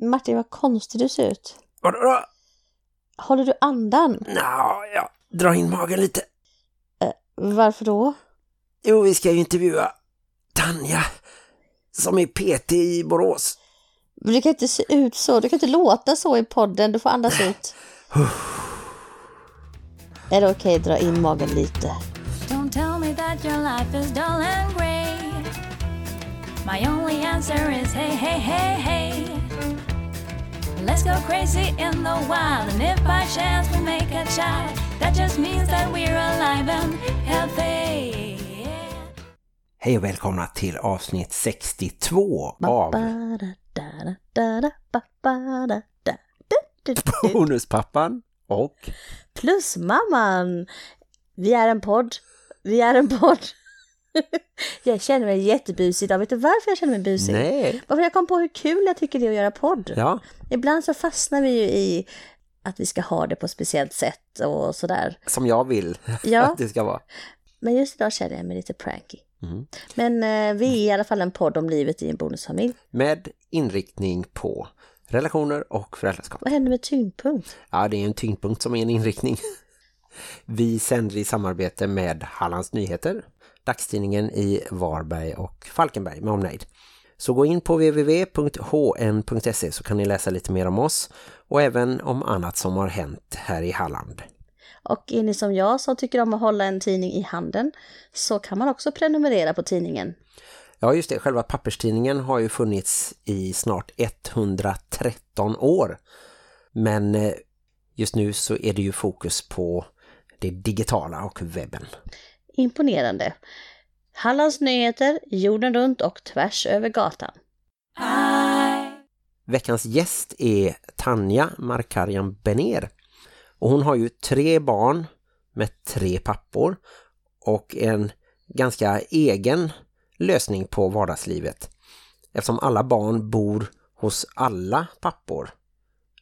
Martin, vad konstig du ser ut. Vadå då? Håller du andan? Nå, ja, dra in magen lite. Varför då? Jo, vi ska ju intervjua Tanja som är PT i Borås. Men Du kan inte se ut så, du kan inte låta så i podden, du får andas ut. Är det okej att dra in magen lite? Don't tell me that your life is dull and grey. My only answer is hey, hey, hey, hey. Let's go crazy in the wild, and if by chance we make a child, that just means that we're alive and healthy. Hej och välkomna till avsnitt 62 av Bonuspappan och Plus mamman! Vi är en podd. Vi är en podd. jag känner mig jättebusig idag. Vet du varför jag känner mig busig? Nej, Varför jag kom på hur kul jag tycker det är att göra podd. ja, Ibland så fastnar vi ju i att vi ska ha det på ett speciellt sätt och sådär. som jag vill Ja. att det ska vara. Men just idag känner jag mig lite pranky. Mm. Men eh, vi är i alla fall en podd om livet i en bonusfamilj. Med inriktning på relationer och föräldraskap. Vad händer med tyngdpunkt? Ja, det är en tyngdpunkt som är en inriktning. Vi sänder i samarbete med Hallands Nyheter, dagstidningen i Varberg och Falkenberg med omnejd. Så gå in på www.hn.se så kan ni läsa lite mer om oss och även om annat som har hänt här i Halland. Och är ni som jag som tycker om att hålla en tidning i handen så kan man också prenumerera på tidningen. Ja just det, själva papperstidningen har ju funnits i snart 113 år. Men eh, just nu så är det ju fokus på det digitala och webben. Imponerande. Hallands nyheter, jorden runt och tvärs över gatan. Veckans gäst är Tanja Markarian Bener. Och hon har ju tre barn med tre pappor och en ganska egen lösning på vardagslivet. Eftersom alla barn bor hos alla pappor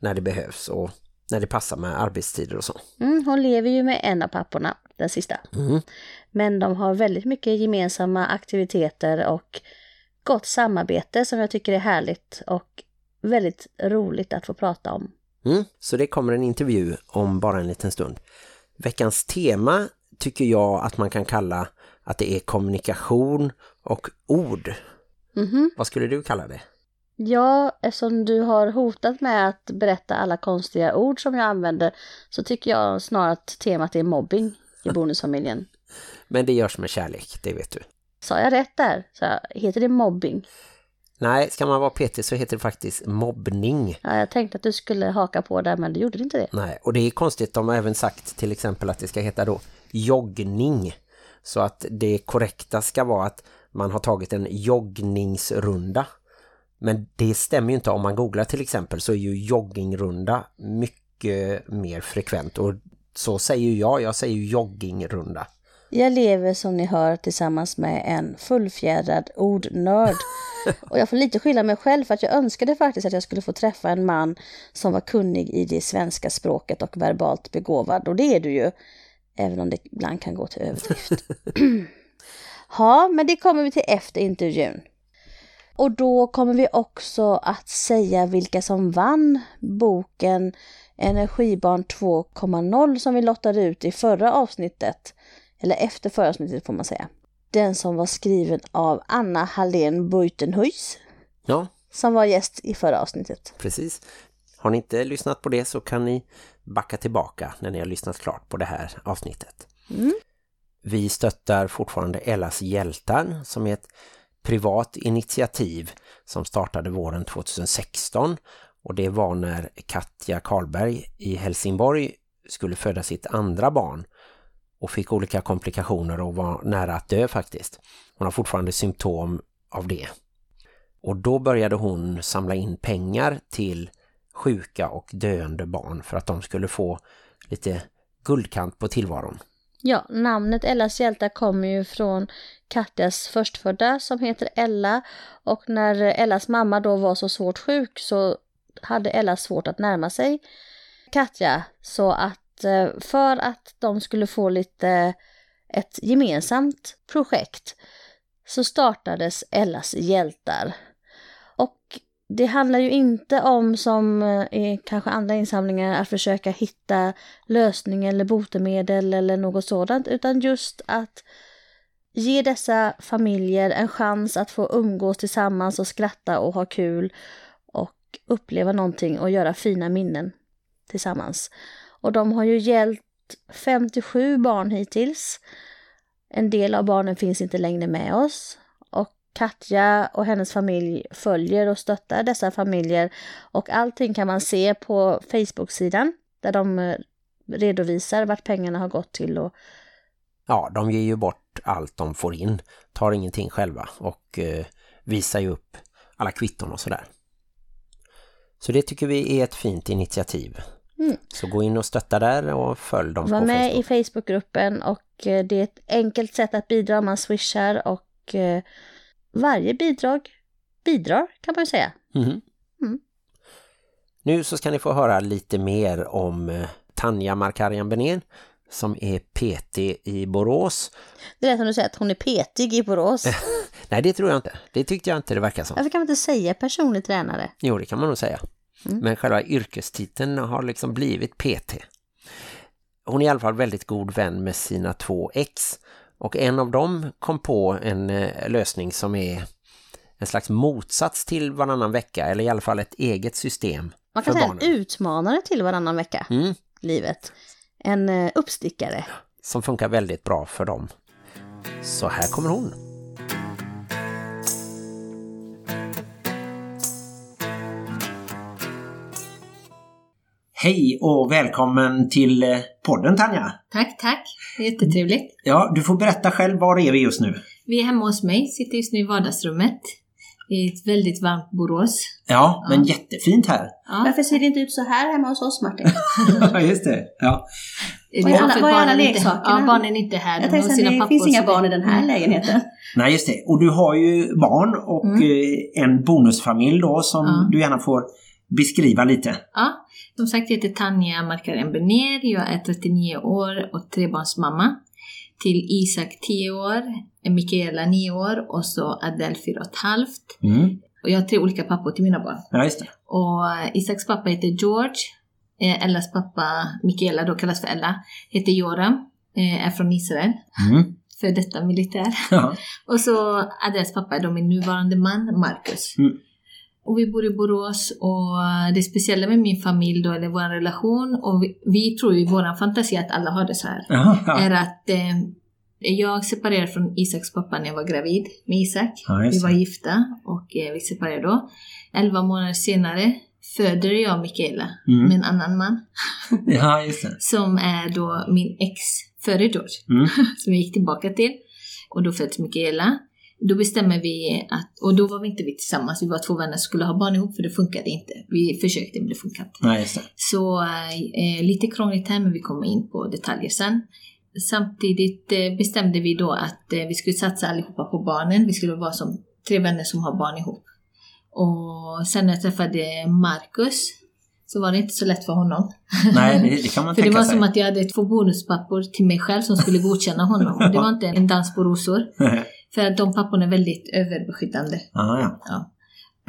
när det behövs och när det passar med arbetstider och så. Mm, hon lever ju med en av papporna, den sista. Mm. Men de har väldigt mycket gemensamma aktiviteter och gott samarbete som jag tycker är härligt och väldigt roligt att få prata om. Mm. Så det kommer en intervju om bara en liten stund. Veckans tema tycker jag att man kan kalla att det är kommunikation och ord. Mhm. Vad skulle du kalla det? Ja, eftersom du har hotat med att berätta alla konstiga ord som jag använder så tycker jag snarare att temat är mobbing i bonusfamiljen. Men det görs med kärlek, det vet du. Sa jag rätt där? Så heter det mobbing? Nej, ska man vara petig så heter det faktiskt mobbning. Ja, jag tänkte att du skulle haka på där men du gjorde inte det. Nej, och det är konstigt, de har även sagt till exempel att det ska heta då joggning. Så att det korrekta ska vara att man har tagit en joggningsrunda. Men det stämmer ju inte om man googlar till exempel så är ju joggingrunda mycket mer frekvent. Och så säger jag, jag säger ju joggingrunda. Jag lever som ni hör tillsammans med en fullfjädrad ordnörd. Och jag får lite skylla mig själv för att jag önskade faktiskt att jag skulle få träffa en man som var kunnig i det svenska språket och verbalt begåvad. Och det är du ju, även om det ibland kan gå till överdrift. ja, men det kommer vi till efter intervjun. Och då kommer vi också att säga vilka som vann boken Energibarn 2.0 som vi lottade ut i förra avsnittet. Eller efter förra avsnittet får man säga. Den som var skriven av Anna Hallén Buitenhuis Ja, som var gäst i förra avsnittet. precis. Har ni inte lyssnat på det så kan ni backa tillbaka när ni har lyssnat klart på det här avsnittet. Vi stöttar fortfarande Ellas hjältar som är ett privat initiativ som startade våren 2016 och det var när Katja Karlberg i Helsingborg skulle föda sitt andra barn och fick olika komplikationer och var nära att dö faktiskt. Hon har fortfarande symptom av det. Och då började hon samla in pengar till sjuka och döende barn för att de skulle få lite guldkant på tillvaron. Ja, namnet Ellas hjältar kommer ju från Katjas förstfödda som heter Ella och när Ellas mamma då var så svårt sjuk så hade Ella svårt att närma sig Katja så att eh, för att de skulle få lite ett gemensamt projekt så startades Ellas hjältar. Och det handlar ju inte om som eh, i kanske andra insamlingar att försöka hitta lösning eller botemedel eller något sådant utan just att ge dessa familjer en chans att få umgås tillsammans och skratta och ha kul och uppleva någonting och göra fina minnen tillsammans. Och de har ju hjälpt 57 barn hittills. En del av barnen finns inte längre med oss Katja och hennes familj följer och stöttar dessa familjer och allting kan man se på Facebook-sidan där de eh, redovisar vart pengarna har gått till och Ja, de ger ju bort allt de får in, tar ingenting själva och eh, visar ju upp alla kvitton och sådär. Så det tycker vi är ett fint initiativ. Mm. Så gå in och stötta där och följ dem Var på med Facebook. i Facebookgruppen och eh, det är ett enkelt sätt att bidra. Man swishar och eh, varje bidrag bidrar kan man ju säga. Mhm. Mm. Nu så ska ni få höra lite mer om eh, Tanja Markarian Benér som är PT i Borås. Det är som du säger att hon är petig i Borås. Nej, det tror jag inte. Det tyckte jag inte det verkar som. Varför kan man inte säga personlig tränare? Jo, det kan man nog säga. Mm. Men själva yrkestiteln har liksom blivit PT. Hon är i alla fall väldigt god vän med sina två ex. Och en av dem kom på en eh, lösning som är en slags motsats till varannan vecka. Eller i alla fall ett eget system Man kan säga barnen. en utmanare till varannan vecka, Mm, livet. En eh, uppstickare. som funkar väldigt bra för dem. Så här kommer hon. Hej och välkommen till eh, podden Tanja. Tack, tack. Jättetrevligt. Ja, du får berätta själv, var är vi just nu? Vi är hemma hos mig, sitter just nu i vardagsrummet. I ett väldigt varmt Borås. Ja, men jättefint här. Ja. Varför ser det inte ut så här hemma hos oss Martin? Ja, just det. Ja. Var är alla- var är alla barnen inte- leksakerna? Ja, barnen är inte här. Jag tänkte sina det finns inga barn i den här lägenheten. Nej, just det. Och du har ju barn och Mm. eh, en bonusfamilj då som Ja. du gärna får beskriva lite. Ja, som sagt jag heter Tanja Markaren Benér. Jag är 39 år och trebarnsmamma. Till Isak 10 år, Mikaela 9 år och så Adele 4 och ett halvt. Mm. Och jag har tre olika pappor till mina barn. Ja, just det. Och Isaks pappa heter George. Eh, Ellas pappa, Mikaela då kallas för Ella, heter Joram. Eh, är från Israel. Mm. För detta militär. Ja. Och så Adels pappa är då min nuvarande man, Marcus. Mm. Och vi bor i Borås och eh, det speciella med min familj då, eller vår relation, och vi, vi tror i vår fantasi att alla har det så här, ja. är att eh, jag separerade från Isaks pappa när jag var gravid med Isak. Ja, vi var gifta och eh, vi separerade då. Elva månader senare föder jag Mikaela Mm. med en annan man ja, som är då min ex före George Mm. som jag gick tillbaka till. Och då föds Mikaela. Då bestämmer vi att, och då var vi inte vi tillsammans, vi var två vänner som skulle ha barn ihop för det funkade inte. Vi försökte men det funkade inte. Just det. Så eh, lite krångligt här men vi kommer in på detaljer sen. Samtidigt eh, bestämde vi då att eh, vi skulle satsa allihopa på barnen. Vi skulle vara som tre vänner som har barn ihop. Och sen när jag träffade Marcus så var det inte så lätt för honom. Nej, det, det kan man För det var sig. som att jag hade två bonuspappor till mig själv som skulle godkänna honom. Och det var inte en dans på rosor. För att de papporna är väldigt överbeskyddande. ja, ja. Ja.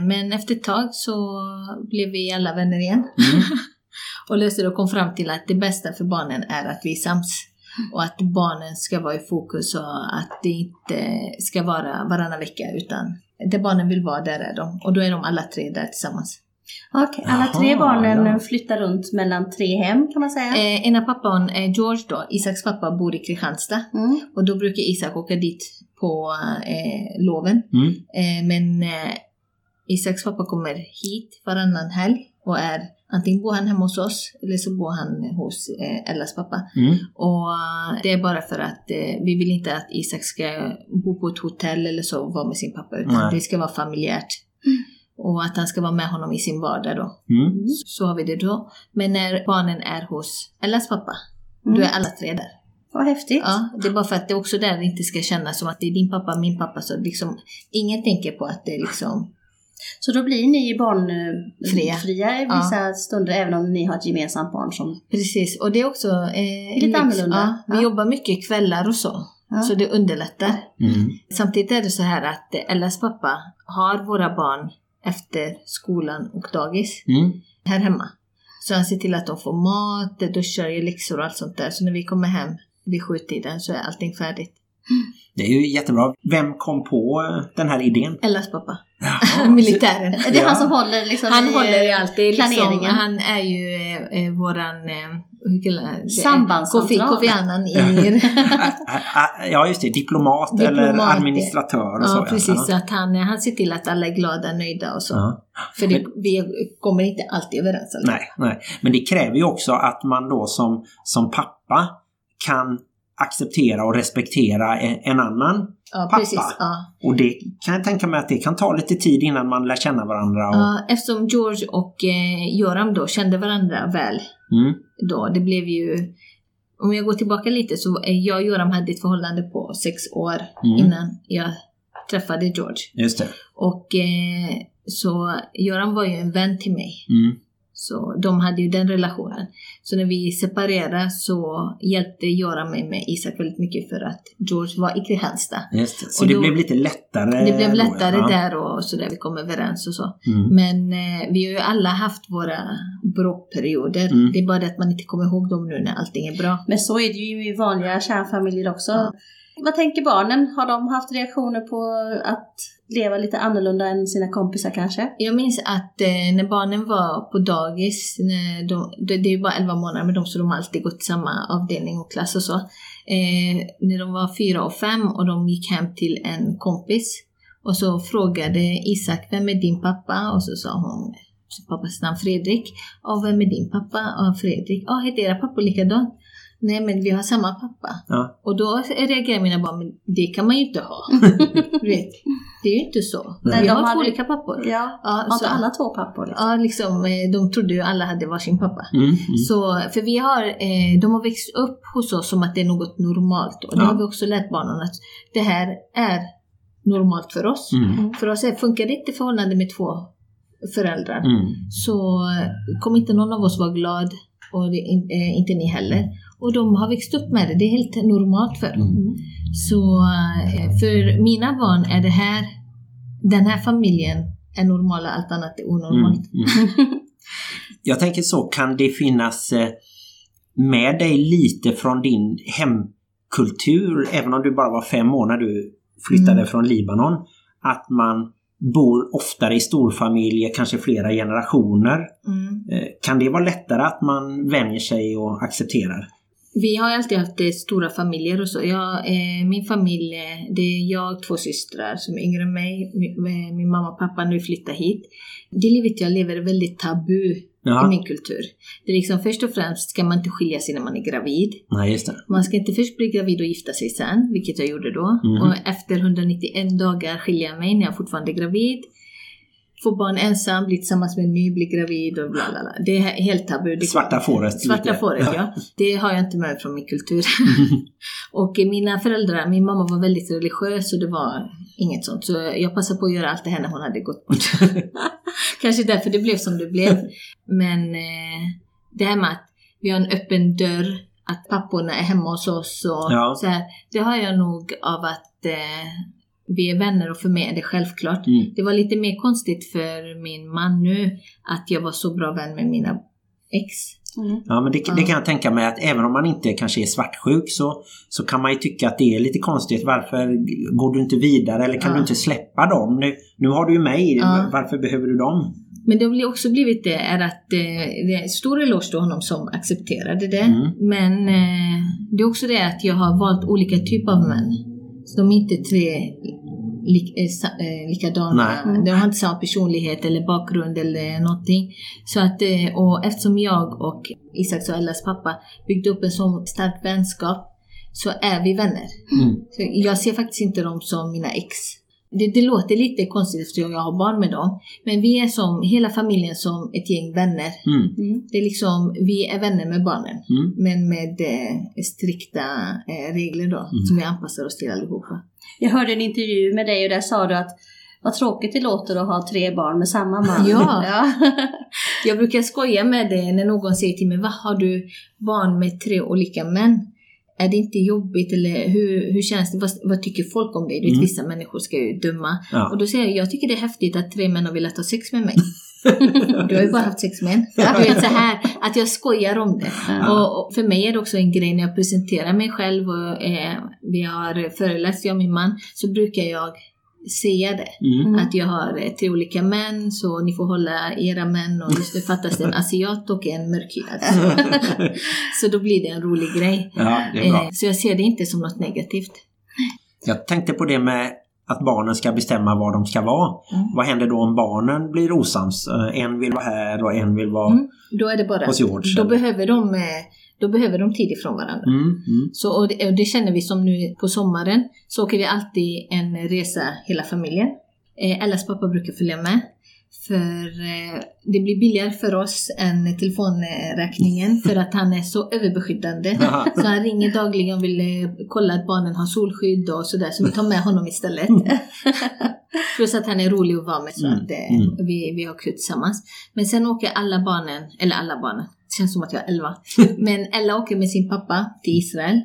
Men efter ett tag så blev vi alla vänner igen. Mm. Och löste och kom fram till att det bästa för barnen är att vi är sams. Och att barnen ska vara i fokus och att det inte ska vara varannan vecka utan där barnen vill vara, där är de. Och då är de alla tre där tillsammans. Okej, alla tre barnen ja. flyttar runt mellan tre hem kan man säga. Eh, ena pappan, eh, George då, Isaks pappa bor i Kristianstad. Mm. Och då brukar Isak åka dit på eh, loven. Mm. Eh, men eh, Isaks pappa kommer hit varannan helg och är antingen bor han hemma hos oss eller så bor han hos eh, Ellas pappa. Mm. Och eh, det är bara för att eh, vi vill inte att Isak ska bo på ett hotell eller så och vara med sin pappa utan Nej. det ska vara familjärt. Och att han ska vara med honom i sin vardag då. Mm. Så har vi det då. Men när barnen är hos Ellas pappa, Mm. då är alla tre där. Vad häftigt. Ja, det är bara för att det också där det inte ska kännas som att det är din pappa, min pappa. Så liksom, ingen tänker på att det är liksom... Så då blir ni Fria. barnfria i vissa stunder även om ni har ett gemensamt barn som... Precis, och det är också... Eh, Lite annorlunda. Ja, vi Ja. jobbar mycket kvällar och så. Ja. Så det underlättar. Mm. Samtidigt är det så här att Ellas pappa har våra barn efter skolan och dagis Mm. här hemma. Så han ser till att de får mat, duschar, gör läxor och allt sånt där. Så när vi kommer hem vid sjutiden så är allting färdigt. Det är ju jättebra. Vem kom på eh, den här idén? Ellas pappa. Jaha, Militären. Det är Ja. han som håller liksom Han i, håller i allt. Det är liksom, planeringen. han är ju eh, eh, våran... Eh, Sambandscentral. Kofi, Annan i... Ja, just det. Diplomat, eller Diplomat, administratör och så. ja, precis. Så Ja. att han, han ser till att alla är glada, nöjda och så. Ja. För det, vi kommer inte alltid överens. Alltså. Nej, nej. Men det kräver ju också att man då som, som pappa kan acceptera och respektera en, annan. Ja, Pappa. precis. Ja. Och det kan jag tänka mig att det kan ta lite tid innan man lär känna varandra. Och, Ja, eftersom George och eh, Göran då kände varandra väl mm, då, det blev ju... Om jag går tillbaka lite så jag och Göran hade ett förhållande på sex år Mm. innan jag träffade George. just det. Och eh, så Göran var ju en vän till mig. Mm. Så de hade ju den relationen. Så när vi separerade så hjälpte Göran mig med Isak väldigt mycket för att George var i Kristianstad. Just det. Så Och det då- blev lite lättare. Det blev då, lättare ja. där och så där vi kom överens och så. Mm. Men eh, vi har ju alla haft våra bråkperioder. Mm. Det är bara det att man inte kommer ihåg dem nu när allting är bra. Men så är det ju i vanliga kärnfamiljer också. Vad tänker barnen? Har de haft reaktioner på att leva lite annorlunda än sina kompisar kanske? Jag minns att eh, när barnen var på dagis, när de, det, det är ju bara 11 månader med dem så de har alltid gått i samma avdelning och klass och så. Eh, när de var fyra och fem och de gick hem till en kompis och så frågade Isak, vem är din pappa? Och så sa hon pappas namn Fredrik. Ja, vem är din pappa? Ja, Fredrik. Ja, heter era pappor likadant? Nej, men vi har samma pappa. Ja. Och då reagerar mina barn, men det kan man ju inte ha. du vet, det är ju inte så. Nej, vi de har två hade- olika pappor. Ja. Ja, Har så, inte alla två pappor? Liksom? ja, liksom, eh, de trodde ju alla hade varsin pappa. Mm. Mm. Så, för vi har, eh, de har växt upp hos oss som att det är något normalt. Och det Ja. har vi också lärt barnen att det här är normalt för oss. Mm. För oss är, funkar det inte i förhållande med två föräldrar Mm. så eh, kommer inte någon av oss vara glad och det, in- eh, inte ni heller. Och de har växt upp med det, det är helt normalt för dem. Mm. Så eh, för mina barn är det här, den här familjen är normala, allt annat är onormalt. Mm. Mm. Jag tänker så, kan det finnas eh, med dig lite från din hemkultur, även om du bara var fem år när du flyttade Mm. från Libanon, att man bor oftare i storfamiljer, kanske flera generationer. Mm. Eh, Kan det vara lättare att man vänjer sig och accepterar? Vi har alltid haft eh, stora familjer och så. Jag, eh, min familj, eh, det är jag, två systrar som är yngre än mig. Min, eh, min mamma och pappa nu flyttar hit. Det livet jag lever är väldigt tabu i Ja, min kultur. Det är liksom först och främst ska man inte skilja sig när man är gravid. nej just det. Man ska inte först bli gravid och gifta sig sen, vilket jag gjorde då. Mhm. Och efter 191 dagar skilja mig när jag fortfarande är gravid. Få barn ensam, bli tillsammans med en ny, bli gravid och bla bla bla. Det är helt tabu. Det Svarta fåret. Svarta fåret, ja. Det har jag inte med från min kultur. och mina föräldrar, min mamma var väldigt religiös och det var inget sånt. Så jag passade på att göra allt det här när hon hade gått bort. Kanske därför det blev som det blev. Men eh, det här med att vi har en öppen dörr, att papporna är hemma hos oss och Ja. så här, Det har jag nog av att eh, vi är vänner och för mig är det självklart. Mm. Det var lite mer konstigt för min man nu att jag var så bra vän med mina ex. Mm. Ja, men det, det kan jag tänka mig att även om man inte kanske är svartsjuk så, så kan man ju tycka att det är lite konstigt. Varför går du inte vidare eller kan Ja. du inte släppa dem? Nu, nu har du ju mig, Ja. varför behöver du dem? Men det har också blivit det är att eh, det är stor eloge till honom som accepterade det. Mm. Men eh, det är också det att jag har valt olika typer av män. Så de är inte tre lik, eh, eh, likadana. Nej. De har inte samma personlighet eller bakgrund eller någonting. Så att, eh, och eftersom jag och Isaks och Ellas pappa byggde upp en så stark vänskap så är vi vänner. Mm. Så jag ser faktiskt inte dem som mina ex. Det, det låter lite konstigt eftersom jag har barn med dem. Men vi är som, hela familjen som ett gäng vänner. Mm. Mm. Det är liksom, vi är vänner med barnen. Mm. Men med eh, strikta eh, regler då, Mm. som vi anpassar oss till allihopa. Jag hörde en intervju med dig och där sa du att vad tråkigt det låter att ha tre barn med samma man. Ja. ja. Jag brukar skoja med det när någon säger till mig, vad har du barn med tre olika män? är det inte jobbigt eller hur, hur känns det? Vad, vad tycker folk om dig? Mm. Vissa människor ska ju döma. Ja. Och då säger jag, jag tycker det är häftigt att tre män har velat ha sex med mig. Du har ju bara haft sex med en. Du vet så här, att jag skojar om det. Och, och för mig är det också en grej när jag presenterar mig själv och eh, vi har föreläst, jag och min man, så brukar jag säga det. Mm. Att jag har eh, tre olika män, så ni får hålla era män och just nu fattas det en asiat och en mörkhyad. Så, så då blir det en rolig grej. Ja, det är bra. Eh, så jag ser det inte som något negativt. Jag tänkte på det med att barnen ska bestämma vad de ska vara. Mm. Vad händer då om barnen blir osams? Eh, En vill vara här och en vill vara Mm. Då är det bara, hos George. då eller? behöver de eh, då behöver de tid ifrån varandra. Mm, mm. Så, och det, och det känner vi som nu på sommaren, så åker vi alltid en resa hela familjen. Eh, Ellas pappa brukar följa med. För eh, det blir billigare för oss än telefonräkningen för att han är så överbeskyddande. Så han ringer dagligen och vill eh, kolla att barnen har solskydd och sådär, så vi tar med honom istället. Plus att han är rolig att vara med så Mm, att eh, mm. vi, vi har kul tillsammans. Men sen åker alla barnen, eller alla barnen, det känns som att jag är elva. Men Ella åker med sin pappa till Israel.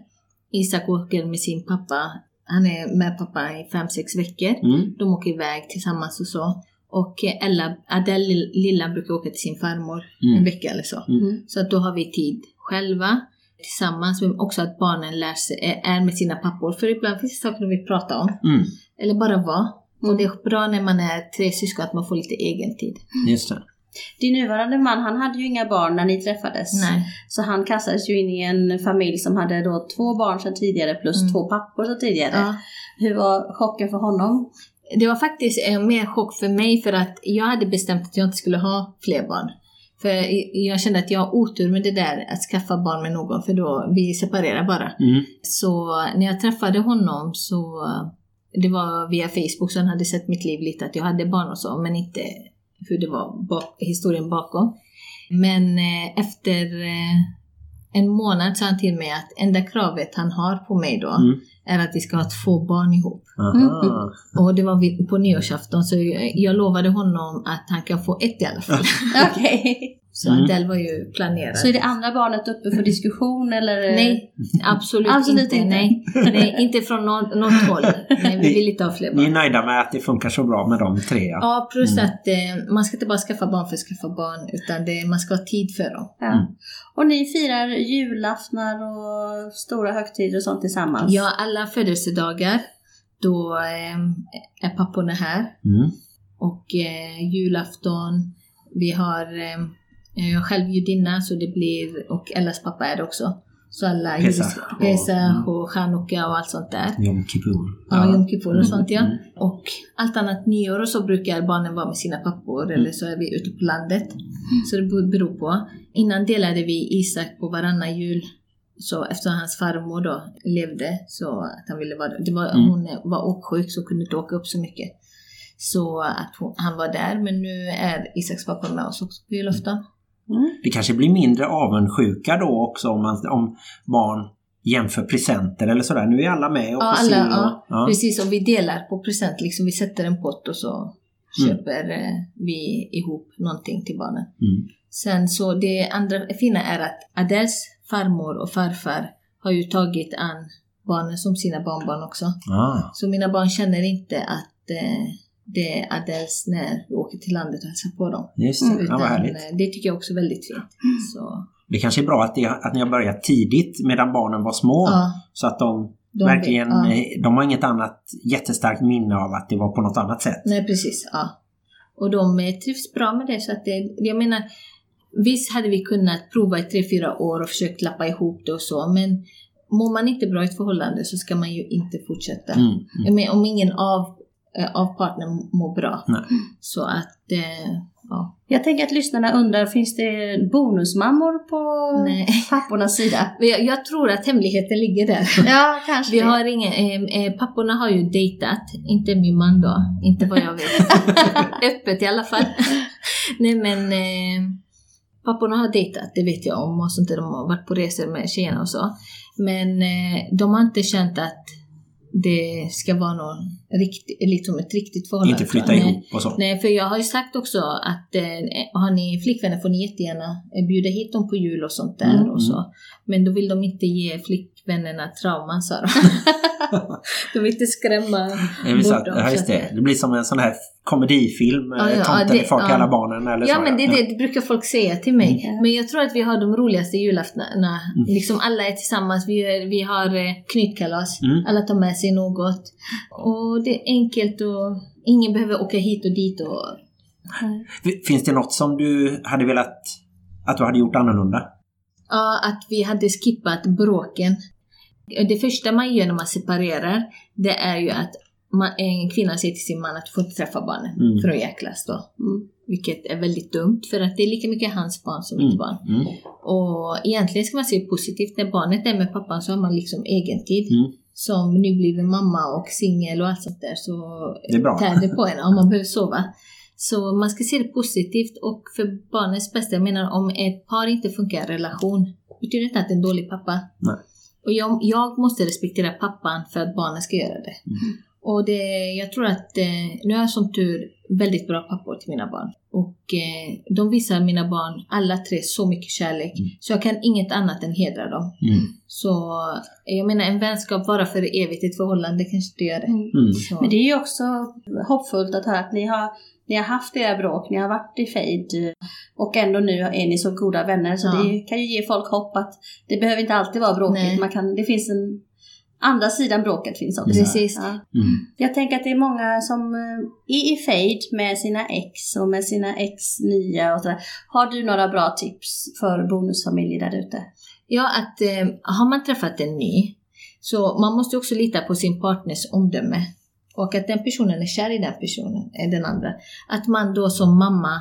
Isak åker med sin pappa, han är med pappa i fem sex veckor. Mm. De åker iväg tillsammans och så. Och Ella, Adele lill- lilla brukar åka till sin farmor Mm. en vecka eller så. Mm. Så att då har vi tid själva tillsammans, men också att barnen lär sig, är- är med sina pappor. För ibland finns det saker de vill prata om, Mm. eller bara vara. Och det är bra när man är tre syskon att man får lite egen tid. Just det. Din nuvarande man, han hade ju inga barn när ni träffades. Nej. Så han kastades ju in i en familj som hade då två barn sedan tidigare plus Mm. två pappor sedan tidigare. Ja. Hur var chocken för honom? Det var faktiskt en mer chock för mig för att jag hade bestämt att jag inte skulle ha fler barn. För jag kände att jag har otur med det där att skaffa barn med någon för då, vi separerar bara. Mm. Så när jag träffade honom så, det var via Facebook så han hade sett mitt liv lite att jag hade barn och så, men inte hur det var bak, historien bakom. Men eh, efter eh, en månad sa han till mig att enda kravet han har på mig då Mm. Är att vi ska ha två barn ihop. Aha. Och det var på nyårsafton så jag, jag lovade honom att han kan få ett i alla fall. Okej. Så Mm. Adele var ju planerad. Så är det andra barnet uppe för diskussion eller? Nej, absolut, Absolut inte. inte. Nej, nej, inte från något, något håll. Nej, vi vill inte ha fler Ni är barn. nöjda med att det funkar så bra med de tre? Ja. Ja, plus Mm. att eh, man ska inte bara skaffa barn för att skaffa barn, utan det, man ska ha tid för dem. Ja. Mm. Och ni firar julaftnar och stora högtider och sånt tillsammans? Ja, alla födelsedagar, då eh, är papporna här. Mm. Och eh, julafton, vi har, eh, jag är själv judinna så det blir, och Ellas pappa är det också. Så alla Pesach mm. och Chanukka och allt sånt där. Jom Kippur. Ja, Jom Kippur och sånt ja. Mm. Och allt annat nyår och så brukar barnen vara med sina pappor eller så är vi ute på landet. Så det be- beror på. Innan delade vi Isak på varannan jul. Så efter hans farmor då levde så att han ville vara. Det var, Mm. Hon var åksjuk så kunde inte åka upp så mycket. Så att hon, han var där men nu är Isaks pappa med oss också på julafton. Det kanske blir mindre avundsjuka då också om, man, om barn jämför presenter eller sådär. Nu är alla med och Ja, alla, och, ja, ja. Precis, och vi delar på present liksom. Vi sätter en pott och så Mm. köper eh, vi ihop någonting till barnen. Mm. Sen så det andra fina är att Adels farmor och farfar har ju tagit an barnen som sina barnbarn också. Ah. Så mina barn känner inte att eh, det är Adels när vi åker till landet och hälsar på dem. Just det, ja, Utan, härligt. eh, det tycker jag också är väldigt fint. Så, Det kanske är bra att, det, att ni har börjat tidigt medan barnen var små. ja, Så att de, de verkligen, ja. eh, de har inget annat jättestarkt minne av att det var på något annat sätt. Nej, precis. Ja. Och de eh, trivs bra med det. Så att det, jag menar, visst hade vi kunnat prova i tre, fyra år och försökt lappa ihop det och så, men mår man inte bra i ett förhållande så ska man ju inte fortsätta. Mm. Mm. Om ingen av, av partner mår bra. Nej. Så att, eh, ja. Jag tänker att lyssnarna undrar, finns det bonusmammor på Nej. pappornas sida? Jag, jag tror att hemligheten ligger där. Ja, kanske Vi det. har ingen, eh, eh, papporna har ju dejtat, inte min man då, inte vad jag vet. Öppet i alla fall. Nej men, eh, papporna har dejtat, det vet jag om och sånt där. De har varit på resor med tjejerna och så. Men eh, de har inte känt att det ska vara någon rikt, liksom ett riktigt förhållande. Inte flytta Nej. ihop och så. Nej, för jag har ju sagt också att eh, har ni flickvänner får ni jättegärna eh, bjuda hit dem på jul och sånt där Mm, och så. Men då vill de inte ge flickvännerna trauman, sa de. de vill inte skrämma så bort dem. ja, just det. det blir som en sån här komedifilm. Ja, ja, Tomten det- är far ja. alla barnen eller Ja så. men det, det, det brukar folk säga till mig. Mm. Men jag tror att vi har de roligaste julaftnarna. Mm. Liksom alla är tillsammans. Vi, vi har eh, knytkalas. Mm. Alla tar med sig något. Och det är enkelt och ingen behöver åka hit och dit. Och, Finns det något som du hade velat att du hade gjort annorlunda? ja, att vi hade skippat bråken. Det första man gör när man separerar, det är ju att man, en kvinna säger till sin man att du får inte träffa barnen Mm. för att jäklas då. Mm. Vilket är väldigt dumt för att det är lika mycket hans barn som mitt barn. Mm. Och egentligen ska man se positivt. När barnet är med pappan så har man liksom egen tid. Som nybliven mamma och singel och allt sånt där så Det tär det på en om man behöver sova. Så man ska se det positivt och för barnets bästa. Jag menar om ett par inte funkar i relation betyder inte att det är en dålig pappa. Nej. Och jag, jag måste respektera pappan för att barnen ska göra det. Mm. Och det, jag tror att eh, nu har jag som tur väldigt bra pappor till mina barn. Och eh, de visar mina barn, alla tre, så mycket kärlek. Mm. Så jag kan inget annat än hedra dem. Mm. Så jag menar en vänskap bara för evigt, ett förhållande kanske inte gör det. Mm. Mm. Men det är ju också hoppfullt att höra att ni har, ni har haft era bråk, ni har varit i fejd och ändå nu är ni så goda vänner. Så Ja. det kan ju ge folk hopp att det behöver inte alltid vara bråkigt. Nej. Man kan, det finns en andra sidan bråket finns också. Precis. Ja. Mm. Jag tänker att det är många som eh, är i fejd med sina ex och med sina ex nya och sådär. Har du några bra tips för bonusfamiljer där ute? Ja, att eh, har man träffat en ny, så man måste också lita på sin partners omdöme. Och att den personen är kär i den personen, eh, den andra. Att man då som mamma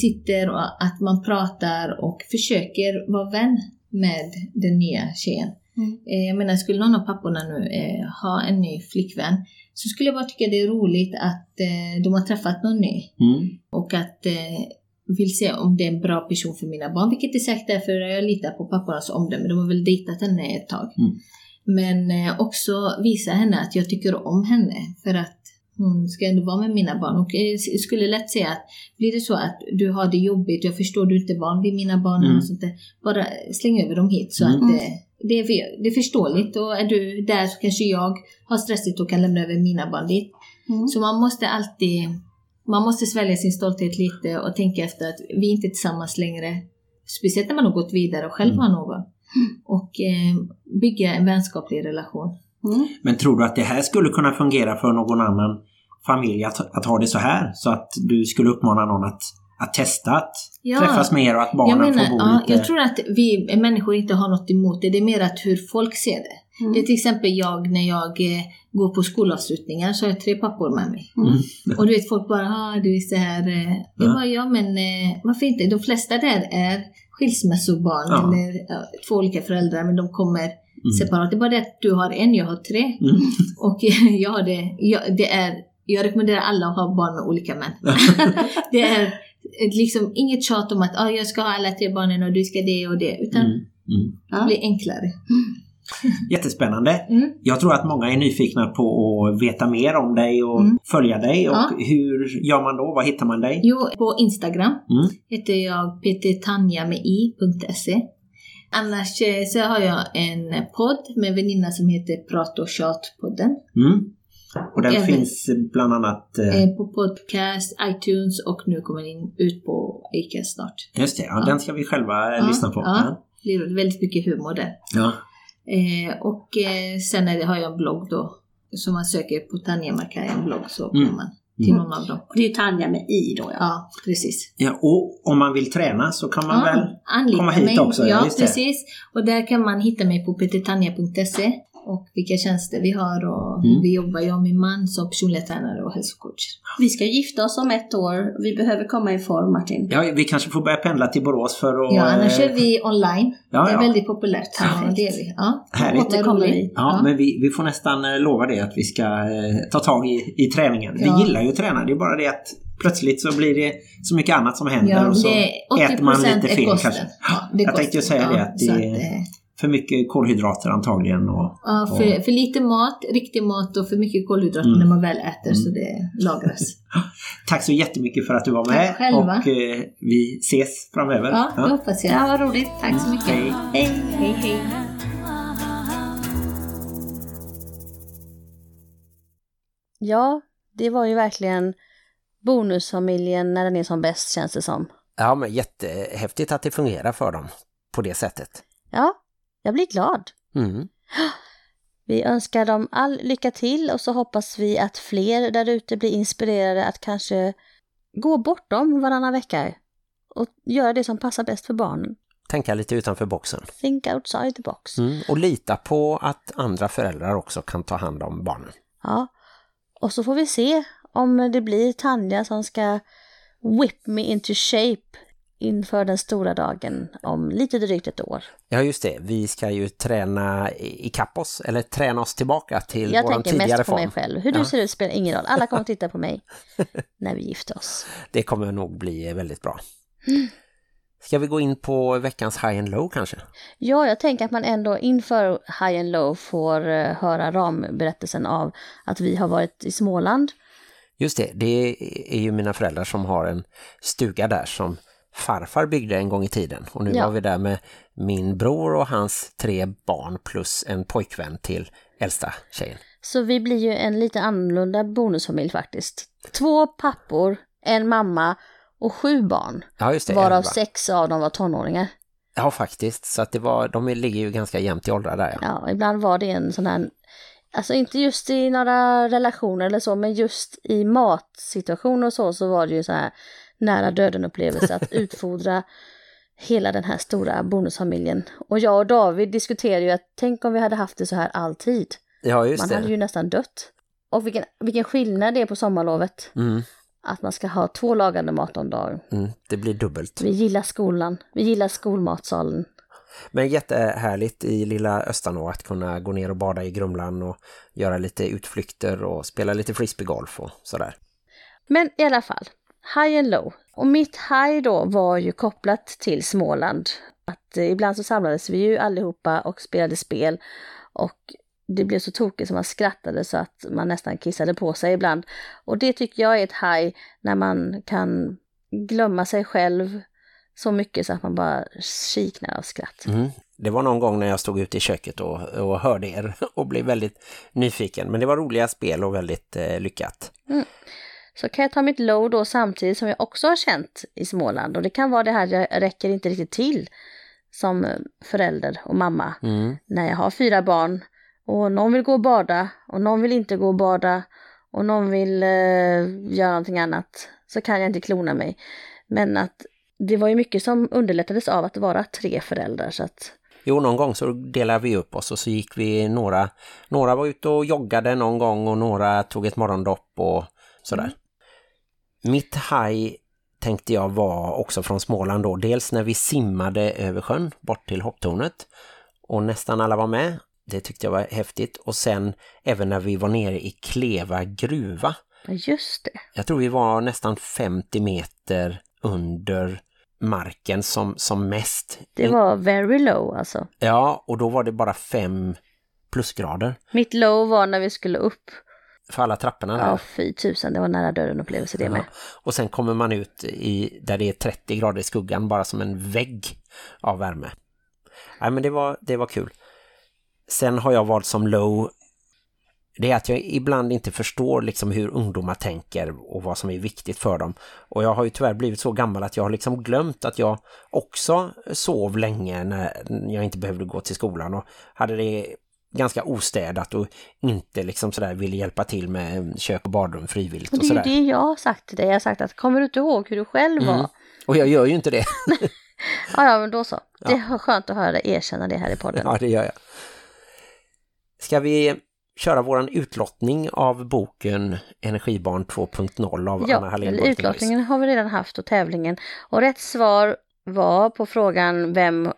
sitter och att man pratar och försöker vara vän med den nya tjejen. Mm. Eh, Jag menar, skulle någon av papporna nu eh, ha en ny flickvän så skulle jag bara tycka det är roligt att eh, de har träffat någon ny Mm. och att eh, vill se om det är en bra person för mina barn, vilket är säkert därför jag litar på pappornas omdöme. De har väl dejtat henne ett tag. Mm. Men eh, också visa henne att jag tycker om henne för att hon ska ändå vara med mina barn. Och eh, jag skulle lätt säga att blir det så att du har det jobbigt, jag förstår du är inte är van vid mina barn Mm. och sånt där, bara släng över dem hit så Mm. att eh, det är, det är förståeligt och är du där så kanske jag har stressigt och kan lämna över mina barn dit. Mm. Så man måste alltid, man måste svälja sin stolthet lite och tänka efter att vi är inte tillsammans längre. Speciellt när man har gått vidare och själv Mm. har någon. Och eh, bygga en vänskaplig relation. Mm. Men tror du att det här skulle kunna fungera för någon annan familj att, att ha det så här? Så att du skulle uppmana någon att, att testa att Ja. träffas mer och att Jag barnen menar, får bo ja, lite... jag tror att vi människor inte har något emot det. Det är mer att hur folk ser det. Mm. Det är till exempel jag när jag eh, går på skolavslutningar så har jag tre pappor med mig. Mm. Och du vet folk bara, ah, du är så här. Eh. Jag Ja. bara, ja men eh, varför inte? De flesta där är skilsmässobarn Ja. eller två olika föräldrar men de kommer Mm. separat. Det är bara det att du har en, jag har tre. Mm. Och jag har det, jag, det är, jag rekommenderar alla att ha barn med olika män. det är liksom inget tjat om att ah, jag ska ha alla tre barnen och du ska det och det. Utan Mm. Mm. det blir enklare. Jättespännande. Mm. Jag tror att många är nyfikna på att veta mer om dig och Mm. följa dig. Och Ja. hur gör man då? Var hittar man dig? Jo, på Instagram Mm. heter jag med i.se. Annars eh, så har jag en podd med en väninna som heter Prat och tjat-podden. Mm. Och den Även- finns bland annat... Eh, Eh, på podcast, iTunes och nu kommer den ut på Acast snart. just det, ja, ja. den ska vi själva Ja, lyssna på. ja. Det är väldigt mycket humor där. Ja. Eh, och eh, sen är det, har jag en blogg då. Så man söker på Tanja Markayan blogg så kommer Mm. man till Mm. någon av dem. Och det är Tanja med i då ja. Ja, precis. Ja, och om man vill träna så kan man väl... anlita komma hit mig. också, ja, Ja, precis. Och där kan man hitta mig på petetanja.se och vilka tjänster vi har och hur Mm. vi jobbar. Jag och min man som personliga tränare och hälsocoach. Vi ska gifta oss om ett år. Vi behöver komma i form Martin. Ja, vi kanske får börja pendla till Borås för att... Ja, annars eh, kör vi online. Ja, det är ja. väldigt populärt. Ja. Ja, det är vi. Ja. Härligt. Återkommer vi. Ja, men vi, vi får nästan eh, lova det att vi ska eh, ta tag i, i träningen. Vi gillar ju att träna, det är bara det att plötsligt så blir det så mycket annat som händer Ja, och så det är 80% äter man lite är fel kanske. Ja, det är Jag tänkte ju säga det att det, så att, eh, för mycket kolhydrater antagligen. Och, Ja, och, för, för lite mat, riktig mat och för mycket kolhydrater Mm. när man väl äter så det lagras. tack så jättemycket för att du var med Tack själva. och eh, vi ses framöver. Ja, det hoppas jag. Ja, vad roligt. Tack så mycket. Hej. Hej, hej. hej. Ja, det var ju verkligen bonusfamiljen när den är som bäst känns det som. Ja, men jättehäftigt att det fungerar för dem på det sättet. Ja, jag blir glad. Mm. Vi önskar dem all lycka till och så hoppas vi att fler där ute blir inspirerade att kanske gå bortom varannan vecka och göra det som passar bäst för barnen. Tänka lite utanför boxen. Think outside the box. Mm. Och lita på att andra föräldrar också kan ta hand om barnen. Ja, och så får vi se om det blir Tanja som ska whip me into shape inför den stora dagen om lite drygt ett år. Ja just det, vi ska ju träna i kapp oss, eller träna oss tillbaka till Jag våran tänker tidigare mest på mig form. själv. Hur Ja. du ser ut spelar ingen roll. Alla kommer att titta på mig när vi gifter oss. Det kommer nog bli väldigt bra. Mm. Ska vi gå in på veckans high and low kanske? Ja, jag tänker att man ändå inför High and Low får eh, höra ramberättelsen av att vi har varit i Småland. Just det, det är ju mina föräldrar som har en stuga där som farfar byggde en gång i tiden. Och nu Ja. var vi där med min bror och hans tre barn plus en pojkvän till äldsta tjejen. Så vi blir ju en lite annorlunda bonusfamilj faktiskt. Två pappor, en mamma och sju barn. Ja just det, Varav elva. sex av dem var tonåringar. Ja faktiskt, så att det var, de ligger ju ganska jämnt i åldrar där. Ja. Ja, ibland var det en sån här, alltså inte just i några relationer eller så, men just i matsituationer och så, så var det ju så här nära döden upplevelse att utfodra hela den här stora bonusfamiljen. Och jag och David diskuterade ju att tänk om vi hade haft det så här alltid. ja just Man det. hade ju nästan dött. Och vilken, vilken skillnad det är på sommarlovet. Mm, Att man ska ha två lagade mat om dagen. mm, det blir dubbelt. Vi gillar skolan, vi gillar skolmatsalen. Men jättehärligt i lilla Östanå att kunna gå ner och bada i Grumlan och göra lite utflykter och spela lite frisbeegolf och sådär. Men i alla fall, high and low. Och mitt high då var ju kopplat till Småland. Att eh, ibland så samlades vi ju allihopa och spelade spel. Och det blev så tokigt som man skrattade så att man nästan kissade på sig ibland. Och det tycker jag är ett high när man kan glömma sig själv så mycket så att man bara kiknar av skratt. Mm. Det var någon gång när jag stod ute i köket och, och hörde er och blev väldigt nyfiken. Men det var roliga spel och väldigt eh, lyckat. Så kan jag ta mitt low då samtidigt som jag också har känt i Småland. Och det kan vara det här jag räcker inte riktigt till som förälder och mamma. Mm. När jag har fyra barn och någon vill gå och bada och någon vill inte gå och bada och någon vill eh, göra någonting annat så kan jag inte klona mig. Men att det var ju mycket som underlättades av att vara tre föräldrar så att Jo, någon gång så delade vi upp oss och så gick vi några... Några var ute och joggade någon gång och några tog ett morgondopp och sådär. Mitt haj tänkte jag var också från Småland då. Dels när vi simmade över sjön bort till hopptornet och nästan alla var med. Det tyckte jag var häftigt. Och sen även när vi var nere i Kleva gruva. ja, just det. Jag tror vi var nästan 50 meter under marken som, som mest. Det var very low alltså. Ja, och då var det bara fem plusgrader Mitt low var när vi skulle upp. För alla trapporna där. Ja, fy tusen, det var nära döden upplevelse det med. Ja. Och sen kommer man ut i där det är 30 grader i skuggan bara som en vägg av värme. Nej men det var, det var kul. Sen har jag valt som low det är att jag ibland inte förstår liksom hur ungdomar tänker och vad som är viktigt för dem. Och jag har ju tyvärr blivit så gammal att jag har liksom glömt att jag också sov länge när jag inte behövde gå till skolan och hade det ganska ostädat och inte liksom sådär ville hjälpa till med kök och badrum frivilligt Och och, det är sådär. ju det jag har sagt till dig. Jag har sagt att kommer du inte ihåg hur du själv var? Mm. Och jag gör ju inte det. Ja, ja, men då så. Det är skönt att höra dig erkänna det här i podden. ja, det gör jag. Ska vi köra våran utlottning av boken Energibarn 2.0 av Anna Ja, Hallin eller Bortenhuis? utlottningen har vi redan haft och tävlingen. Och rätt svar var på frågan vem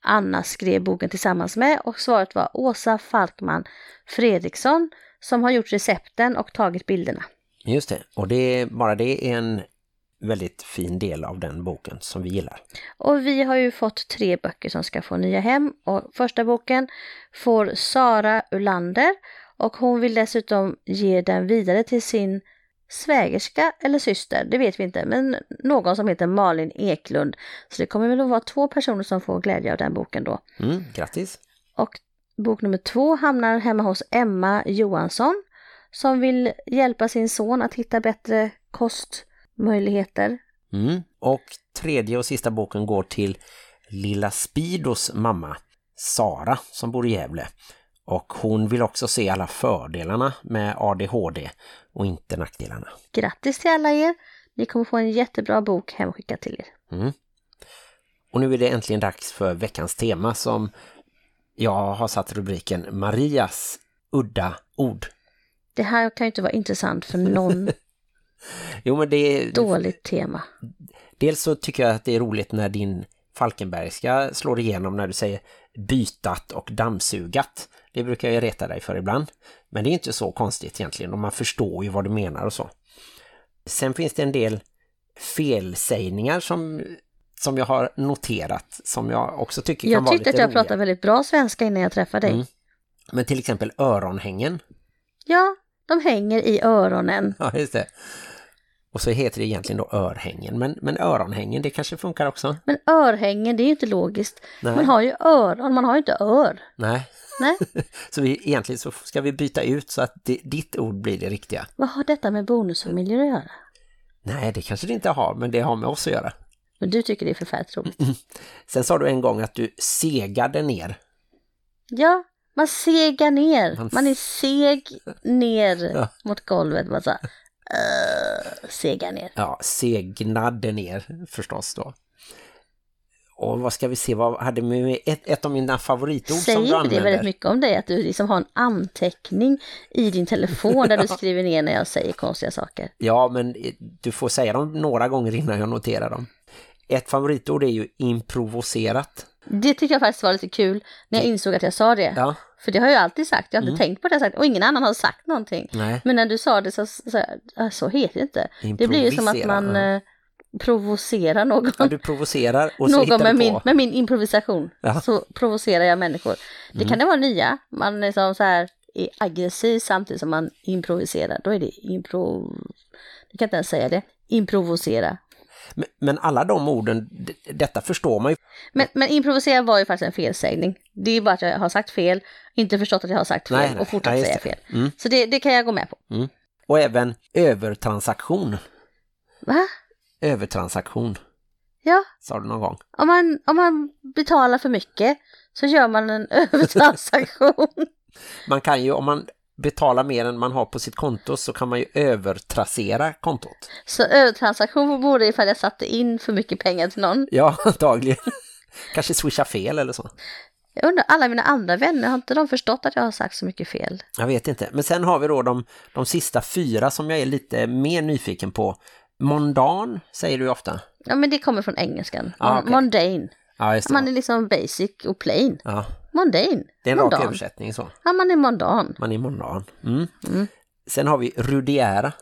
Anna skrev boken tillsammans med och svaret var Åsa Falkman Fredriksson som har gjort recepten och tagit bilderna. Just det, och det är bara det är en väldigt fin del av den boken som vi gillar. Och vi har ju fått tre böcker som ska få nya hem. Och första boken får Sara Ulander och hon vill dessutom ge den vidare till sin svägerska eller syster, det vet vi inte, men någon som heter Malin Eklund. Så det kommer väl att vara två personer som får glädje av den boken då. Mm, grattis! Och bok nummer två hamnar hemma hos Emma Johansson som vill hjälpa sin son att hitta bättre kostmöjligheter. Mm. Och tredje och sista boken går till Lilla Spidos mamma, Sara, som bor i Gävle. Och hon vill också se alla fördelarna med ADHD och inte nackdelarna. Grattis till alla er! Ni kommer få en jättebra bok hemskickad till er. Mm. Och nu är det äntligen dags för veckans tema som jag har satt rubriken Marias udda ord. Det här kan ju inte vara intressant för någon Jo men det är... dåligt tema. Dels så tycker jag att det är roligt när din Falkenbergska slår igenom när du säger bytat och dammsugat. Det brukar jag reta dig för ibland. Men det är inte så konstigt egentligen och man förstår ju vad du menar och så. Sen finns det en del felsägningar som, som jag har noterat som jag också tycker kan Jag vara lite tyckte att jag roliga. pratade väldigt bra svenska innan jag träffade dig. Mm. Men till exempel öronhängen. Ja, de hänger i öronen. Ja, just det. Och så heter det egentligen då örhängen. Men, men öronhängen, det kanske funkar också. Men örhängen, det är ju inte logiskt. Nej. Man har ju öron, man har ju inte ör. Nej. Nej, Så vi, egentligen så ska vi byta ut så att det, ditt ord blir det riktiga. vad har detta med bonusfamiljer att göra? Nej, det kanske det inte har, men det har med oss att göra. Men du tycker det är förfärligt roligt. Sen sa du en gång att du segade ner. Ja, man segar ner. Man Man är seg ner Ja. mot golvet. Man så uh, segar ner. Ja, segnade ner förstås då. Och vad ska vi se, vad hade med ett, ett av mina favoritord som du Säger använder? det väldigt mycket om dig? Att du liksom har en anteckning i din telefon där du skriver ner när jag säger konstiga saker. Ja, men du får säga dem några gånger innan jag noterar dem. Ett favoritord är ju improvocerat. Det tycker jag faktiskt var lite kul när jag insåg att jag sa det. Ja, För det har jag alltid sagt, jag har inte tänkt på det jag sagt och ingen annan har sagt någonting. nej. Men när du sa det så, så, så, heter det inte. Det blir ju som att Improvisera, man ja. eh, provocerar någon. Ja, du provocerar och så någon hittar med du min, med min improvisation. Ja. Mm. Så provocerar jag människor. Det kan det vara nya. Man är som så här är aggressiv samtidigt som man improviserar. Då är det impro... Jag kan inte ens säga det. Improvocera. Men, men alla de orden, detta förstår man ju. Men, men improvisera var ju faktiskt en felsägning. Det är bara att jag har sagt fel, inte förstått att jag har sagt fel Nej, nej. och fortsatt just säga fel. Mm. Så det, det kan jag gå med på. Och även övertransaktion. Va? Övertransaktion, Ja, sa du någon gång. om man, om man betalar för mycket så gör man en övertransaktion. Man kan ju, om man betalar mer än man har på sitt konto så kan man ju övertrassera kontot. Så övertransaktion borde ifall jag satte in för mycket pengar till någon. Ja, antagligen. Kanske swisha fel eller så. Jag undrar, alla mina andra vänner, har inte de förstått att jag har sagt så mycket fel? Jag vet inte. Men sen har vi då de, de sista fyra som jag är lite mer nyfiken på. Mondan säger du ofta. Ja, men det kommer från engelskan. Ah, okej. Mundane. Ja, just det. Man är liksom basic och plain. Ja, Mundane. det är en rak Mondan. översättning så. Ja, man är mondan. Man är mondan. Mm. Sen har vi rudiära.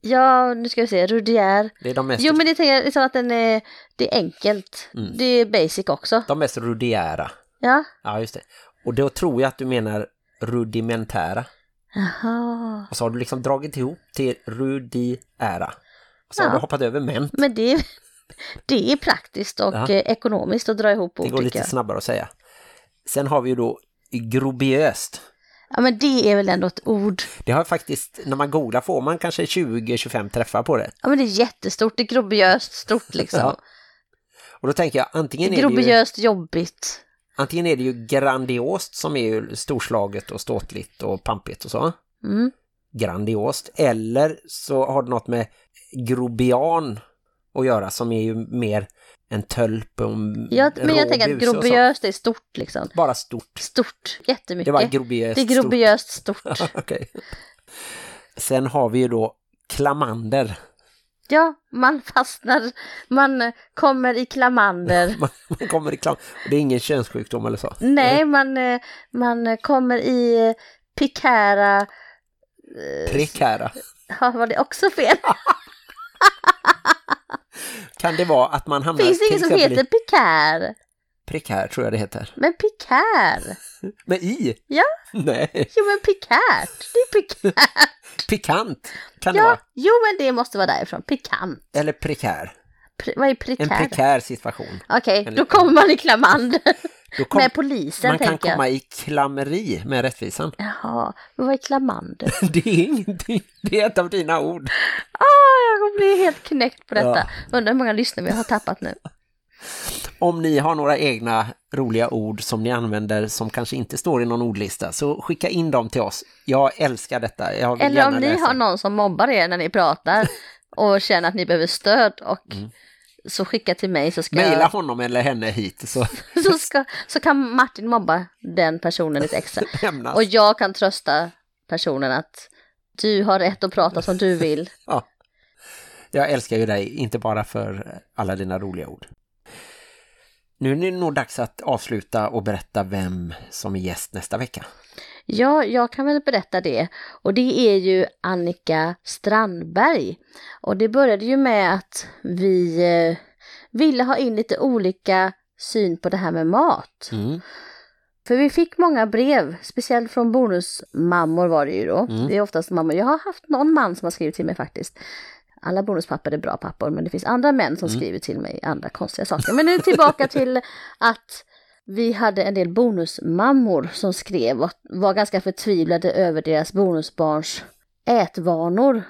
Ja, nu ska vi se, rudiär. Det är de mest, Jo, men det tänker jag liksom att den är, det är enkelt. Mm. Det är basic också. de mest rudiära. Ja. Ja, just det. Och då tror jag att du menar rudimentära. Jaha. Och så har du liksom dragit ihop till rudiära. Och så Ja. har du hoppat över ment. Men det, det är praktiskt och Ja. eh, ekonomiskt att dra ihop ord, Det går lite jag. snabbare att säga. Sen har vi ju då grobiöst. Ja, men det är väl ändå ett ord. Det har faktiskt, när man googlar får man kanske 20-25 träffar på det. Ja, men det är jättestort. Det är grobiöst stort liksom. Ja. Och då tänker jag, antingen är, det ju, grobiöst jobbigt. antingen är det ju grandiost som är ju storslaget och ståtligt och pampigt och så. Mm. Grandiost. Eller så har det något med grobian att göra som är ju mer en tölp en Ja, men jag tänker att grobiöst är stort liksom. Bara stort. Stort, jättemycket. Det var grobiöst Det är grobiöst stort. stort. Okej. Sen har vi ju då klamander. Ja, man fastnar, man eh, kommer i klamander. Man, man kommer i klam. Och det är ingen könssjukdom eller så. Nej, man, eh, man eh, kommer i eh, pikära... Prekära. Ja, var det också fel? Kan det vara att man hamnar Finns det ingen som heter pikär? prekär tror jag det heter. Men pikär? Med i? Ja, Nej, jo men pikärt. Det är pikärt. pikant kan det Ja, vara. jo men det måste vara därifrån. Pikant. Eller prekär. Pre, vad är En prekär? prekär situation. Okej, En då kommer man i klamander. Kom, Med polisen man kan tänker jag. komma i klammeri med rättvisan. Jaha, vad är klamander? Det är ingenting. Det är ett av dina ord. Ah, jag blir helt knäckt på detta. Ja. Undrar hur många lyssnare vi har tappat nu. Om ni har några egna roliga ord som ni använder som kanske inte står i någon ordlista så skicka in dem till oss. Jag älskar detta. Jag Eller om ni läsa. har någon som mobbar er när ni pratar och känner att ni behöver stöd och så skicka till mig så ska. Maila jag, honom eller henne hit så så, ska, så kan Martin mobba den personen lite extra. Och jag kan trösta personen att du har rätt att prata som du vill. Ja. Jag älskar ju dig, inte bara för alla dina roliga ord. Nu är det nog dags att avsluta och berätta vem som är gäst nästa vecka. Ja, jag kan väl berätta det. Och det är ju Annika Strandberg. Och det började ju med att vi eh, ville ha in lite olika syn på det här med mat. Mm. För vi fick många brev, speciellt från bonusmammor var det ju då. Mm. Det är oftast mammor. Jag har haft någon man som har skrivit till mig faktiskt. Alla bonuspappor är bra pappor, men det finns andra män som skriver till mig andra konstiga saker. Men nu tillbaka till att vi hade en del bonusmammor som skrev och var ganska förtvivlade över deras bonusbarns ätvanor.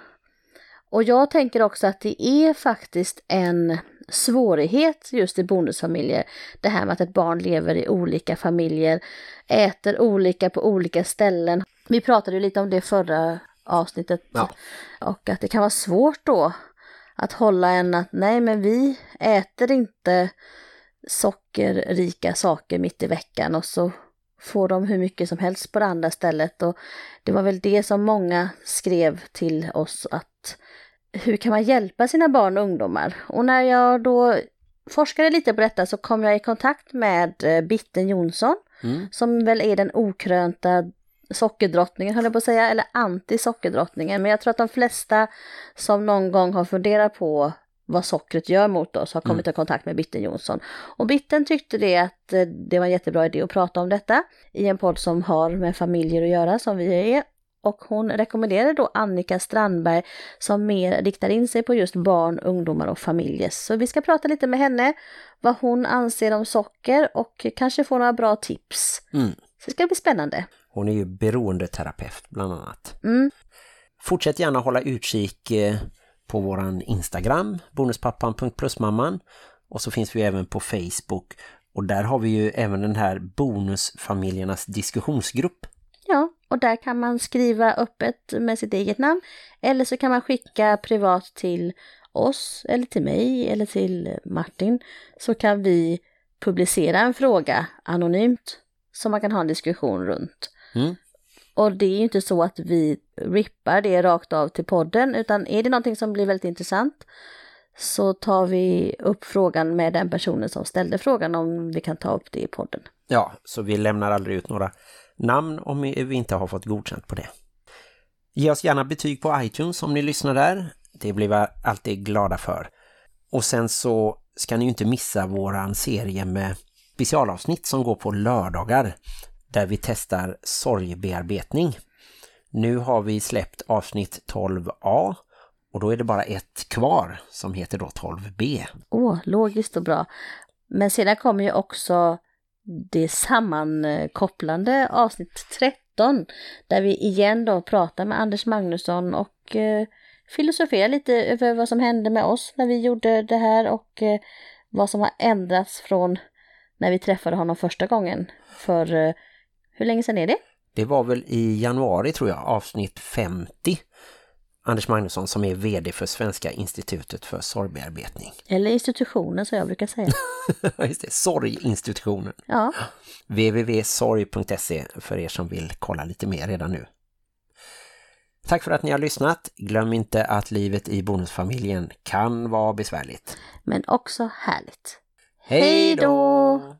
Och jag tänker också att det är faktiskt en svårighet just i bonusfamiljer. Det här med att ett barn lever i olika familjer, äter olika på olika ställen. Vi pratade ju lite om det förra avsnittet. Ja. Och att det kan vara svårt då att hålla en att nej men vi äter inte sockerrika saker mitt i veckan och så får de hur mycket som helst på det andra stället. Och det var väl det som många skrev till oss att hur kan man hjälpa sina barn och ungdomar? Och när jag då forskade lite på detta så kom jag i kontakt med eh, Bitten Jonsson Mm. som väl är den okrönta sockerdrottningen höll jag på att säga, eller anti-sockerdrottningen. Men jag tror att de flesta som någon gång har funderat på vad sockret gör mot oss har kommit i kontakt med Bitten Jonsson. Och Bitten tyckte det att eh, det var en jättebra idé att prata om detta i en podd som har med familjer att göra som vi är. Och hon rekommenderade då Annika Strandberg som mer riktar in sig på just barn, ungdomar och familjer. Så vi ska prata lite med henne, vad hon anser om socker och kanske få några bra tips. Mm. Så det ska bli spännande. Hon är ju beroendeterapeut bland annat. Mm. Fortsätt gärna hålla utkik eh, på våran Instagram, bonuspappan.plusmamman. Och så finns vi även på Facebook. Och där har vi ju även den här bonusfamiljernas diskussionsgrupp. Ja, och där kan man skriva öppet med sitt eget namn. Eller så kan man skicka privat till oss, eller till mig, eller till Martin. Så kan vi publicera en fråga anonymt som man kan ha en diskussion runt. Mm. Och det är ju inte så att vi rippar det rakt av till podden, utan är det någonting som blir väldigt intressant så tar vi upp frågan med den personen som ställde frågan om vi kan ta upp det i podden. Ja, så vi lämnar aldrig ut några namn om vi inte har fått godkänt på det. Ge oss gärna betyg på iTunes om ni lyssnar där. Det blir vi alltid glada för. Och sen så ska ni ju inte missa våran serie med specialavsnitt som går på lördagar där vi testar sorgbearbetning. Nu har vi släppt avsnitt 12a och då är det bara ett kvar som heter då 12b. Åh, logiskt och bra. Men sedan kommer ju också det sammankopplande avsnitt 13 där vi igen då pratar med Anders Magnusson och eh, filosoferar lite över vad som hände med oss när vi gjorde det här och eh, vad som har ändrats från när vi träffade honom första gången. För eh, hur länge sedan är det? Det var väl i januari tror jag, avsnitt 50. Anders Magnusson som är vd för Svenska institutet för sorgbearbetning. Eller institutionen som jag brukar säga. Just det, sorginstitutionen. Ja, www.sorg.se för er som vill kolla lite mer redan nu. Tack för att ni har lyssnat. Glöm inte att livet i bonusfamiljen kan vara besvärligt. men också härligt. Hej Hej då!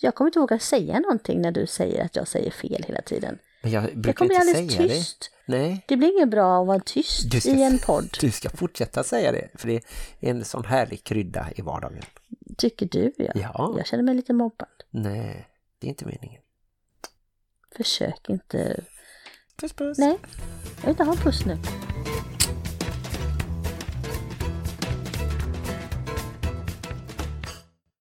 Jag kommer inte våga säga någonting när du säger att jag säger fel hela tiden. Men jag brukar kommer bli inte alldeles säga tyst. det. Nej, Det blir inget bra att vara tyst ska- i en podd, du ska fortsätta säga det. För det är en sån härlig krydda i vardagen. tycker du. Ja. Ja. Jag känner mig lite mobbad. Nej, det är inte meningen. Försök inte. Puss puss. Nej, jag vill inte ha en puss nu.